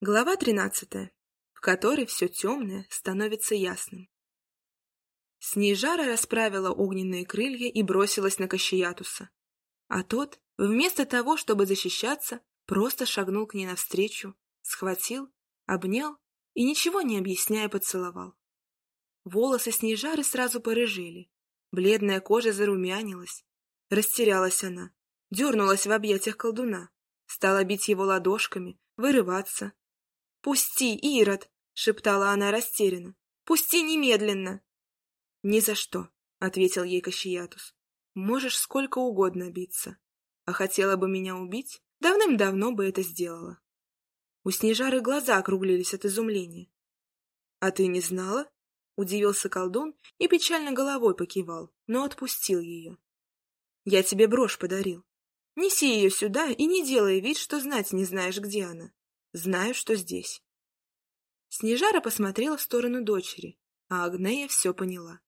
Глава тринадцатая, в которой все темное становится ясным. Снежара расправила огненные крылья и бросилась на Кащеятуса. А тот, вместо того, чтобы защищаться, просто шагнул к ней навстречу, схватил, обнял и, ничего не объясняя, поцеловал. Волосы Снежары сразу порыжели, бледная кожа зарумянилась. Растерялась она, дернулась в объятиях колдуна, стала бить его ладошками, вырываться, «Пусти, Ирод!» — шептала она растерянно. «Пусти немедленно!» «Ни за что!» — ответил ей Кащиятус. «Можешь сколько угодно биться. А хотела бы меня убить, давным-давно бы это сделала». У Снежары глаза округлились от изумления. «А ты не знала?» — удивился колдун и печально головой покивал, но отпустил ее. «Я тебе брошь подарил. Неси ее сюда и не делай вид, что знать не знаешь, где она. Знаю, что здесь. Снежара посмотрела в сторону дочери, а Агнея все поняла.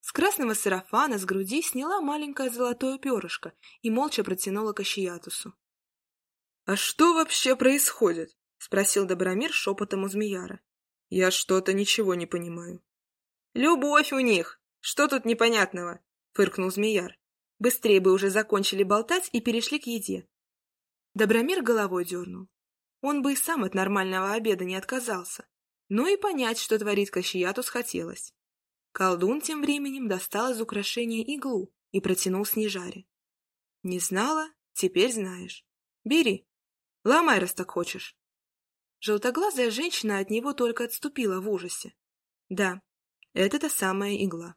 С красного сарафана с груди сняла маленькое золотое перышко и молча протянула к Ащиятусу. — А что вообще происходит? — спросил Добромир шепотом у Змеяра. — Я что-то ничего не понимаю. — Любовь у них! Что тут непонятного? — фыркнул Змеяр. Быстрее бы уже закончили болтать и перешли к еде. Добромир головой дернул. Он бы и сам от нормального обеда не отказался. Но и понять, что творит Кащиятус, хотелось. Колдун тем временем достал из украшения иглу и протянул Снежаре. «Не знала? Теперь знаешь. Бери. Ломай, раз так хочешь». Желтоглазая женщина от него только отступила в ужасе. Да, это та самая игла.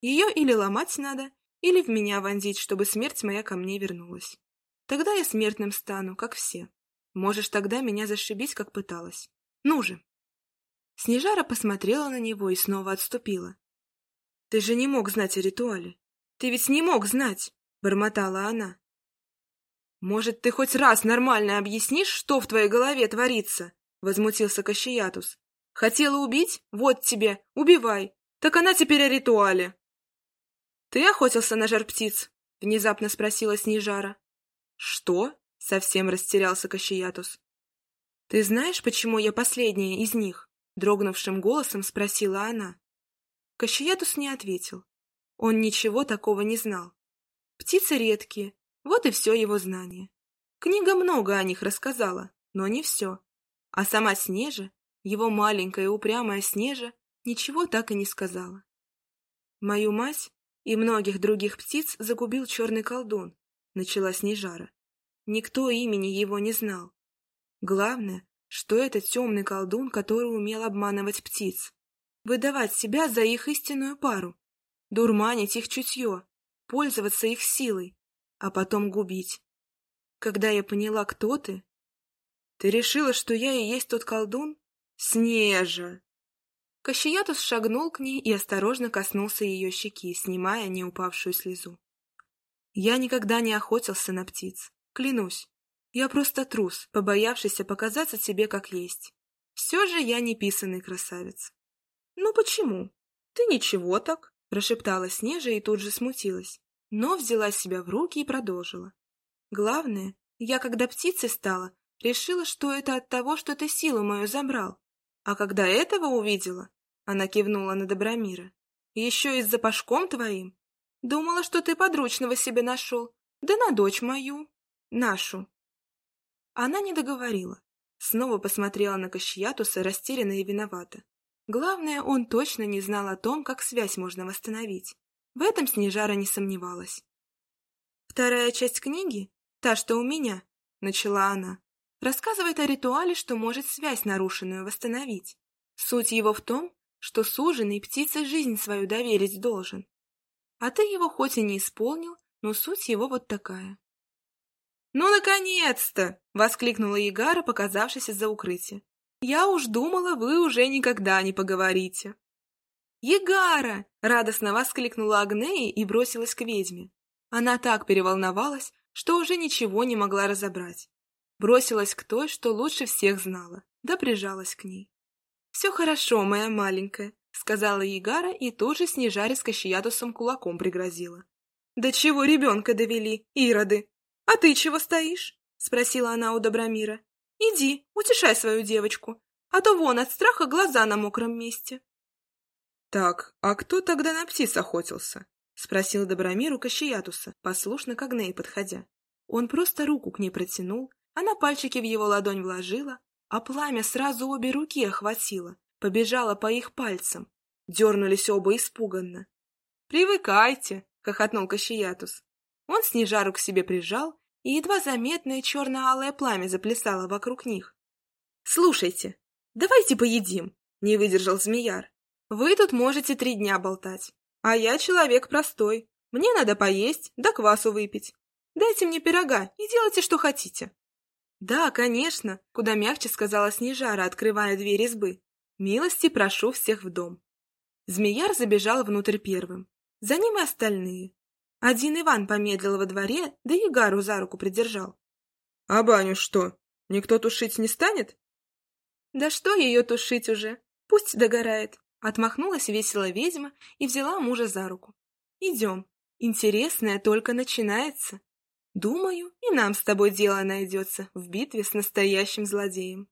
Ее или ломать надо, или в меня вонзить, чтобы смерть моя ко мне вернулась. Тогда я смертным стану, как все. Можешь тогда меня зашибить, как пыталась. Ну же!» Снежара посмотрела на него и снова отступила. «Ты же не мог знать о ритуале. Ты ведь не мог знать!» — бормотала она. «Может, ты хоть раз нормально объяснишь, что в твоей голове творится?» — возмутился Кащеятус. «Хотела убить? Вот тебе, убивай. Так она теперь о ритуале». «Ты охотился на жар птиц?» — внезапно спросила Снежара. «Что?» — совсем растерялся Кащеятус. — Ты знаешь, почему я последняя из них? — дрогнувшим голосом спросила она. Кащеятус не ответил. Он ничего такого не знал. Птицы редкие, вот и все его знание. Книга много о них рассказала, но не все. А сама Снежа, его маленькая упрямая Снежа, ничего так и не сказала. Мою мать и многих других птиц загубил черный колдун, начала Снежара. Никто имени его не знал. Главное, что это темный колдун, который умел обманывать птиц, выдавать себя за их истинную пару, дурманить их чутье, пользоваться их силой, а потом губить. Когда я поняла, кто ты... Ты решила, что я и есть тот колдун? Снежа! Кащеятус шагнул к ней и осторожно коснулся ее щеки, снимая не упавшую слезу. Я никогда не охотился на птиц. Клянусь, я просто трус, побоявшийся показаться тебе как есть. Все же я не писанный красавец. — Ну почему? Ты ничего так, — прошептала Снежа и тут же смутилась, но взяла себя в руки и продолжила. Главное, я, когда птицей стала, решила, что это от того, что ты силу мою забрал. А когда этого увидела, она кивнула на Добромира, еще и с запашком твоим, думала, что ты подручного себе нашел, да на дочь мою. Нашу. Она не договорила. Снова посмотрела на Кащиятуса растерянно и виновата. Главное, он точно не знал о том, как связь можно восстановить. В этом Снежара не сомневалась. «Вторая часть книги, та, что у меня», — начала она, рассказывает о ритуале, что может связь нарушенную восстановить. Суть его в том, что суженый птице жизнь свою доверить должен. А ты его хоть и не исполнил, но суть его вот такая. «Ну, наконец-то!» — воскликнула Ягара, показавшись из-за укрытия. «Я уж думала, вы уже никогда не поговорите». «Ягара!» — радостно воскликнула Агнея и бросилась к ведьме. Она так переволновалась, что уже ничего не могла разобрать. Бросилась к той, что лучше всех знала, да прижалась к ней. «Все хорошо, моя маленькая», — сказала Ягара и тут же Снежаре с Кащиятусом кулаком пригрозила. «Да чего ребенка довели, ироды!» «А ты чего стоишь?» — спросила она у Добромира. Иди, утешай свою девочку, а то вон от страха глаза на мокром месте. — Так, а кто тогда на птиц охотился? — спросил Добромир у Кащеятуса, послушно к Агней подходя. Он просто руку к ней протянул, она пальчики в его ладонь вложила, а пламя сразу обе руки охватило, побежало по их пальцам. Дернулись оба испуганно. «Привыкайте!» — хохотнул Кащеятус. Он Снежару к себе прижал, и едва заметное черно-алое пламя заплясало вокруг них. «Слушайте, давайте поедим!» — не выдержал Змеяр. «Вы тут можете три дня болтать, а я человек простой. Мне надо поесть, да квасу выпить. Дайте мне пирога и делайте, что хотите». «Да, конечно», — куда мягче сказала Снежара, открывая дверь избы. «Милости прошу всех в дом». Змеяр забежал внутрь первым. За ним и остальные. Один Иван помедлил во дворе, да и Гару за руку придержал. — А баню что, никто тушить не станет? — Да что ее тушить уже? Пусть догорает. Отмахнулась весело ведьма и взяла мужа за руку. — Идем. Интересное только начинается. Думаю, и нам с тобой дело найдется в битве с настоящим злодеем.